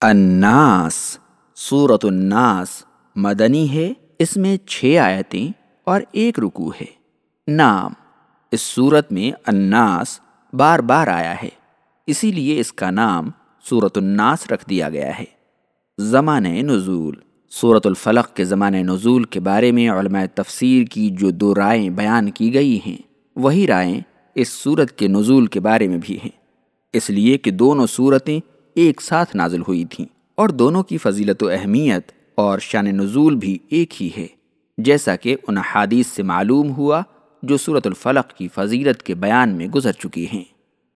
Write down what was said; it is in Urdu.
الناس صورت الناس مدنی ہے، اس میں چھ آیتیں اور ایک رکو ہے۔ نام، اس صورت میں الناس بار بار آیا ہے، اسی لیے اس کا نام صورت الناس رکھ دیا گیا ہے۔ زمانۂ نزول صورت الفلق کے زمانۂ نزول کے بارے میں علماء تفسیر کی جو دو رائیں بیان کی گئی ہیں، وہی رائیں اس صورت کے نزول کے بارے میں بھی ہیں۔ اس لیے کہ دونوں صورتیں ایک ساتھ نازل ہوئی تھیں اور دونوں کی فضیلت و اہمیت اور شان نزول بھی ایک ہی ہے، جیسا کہ ان حادیث سے معلوم ہوا جو صورت الفلق کی فضیلت کے بیان میں گزر چکی ہیں۔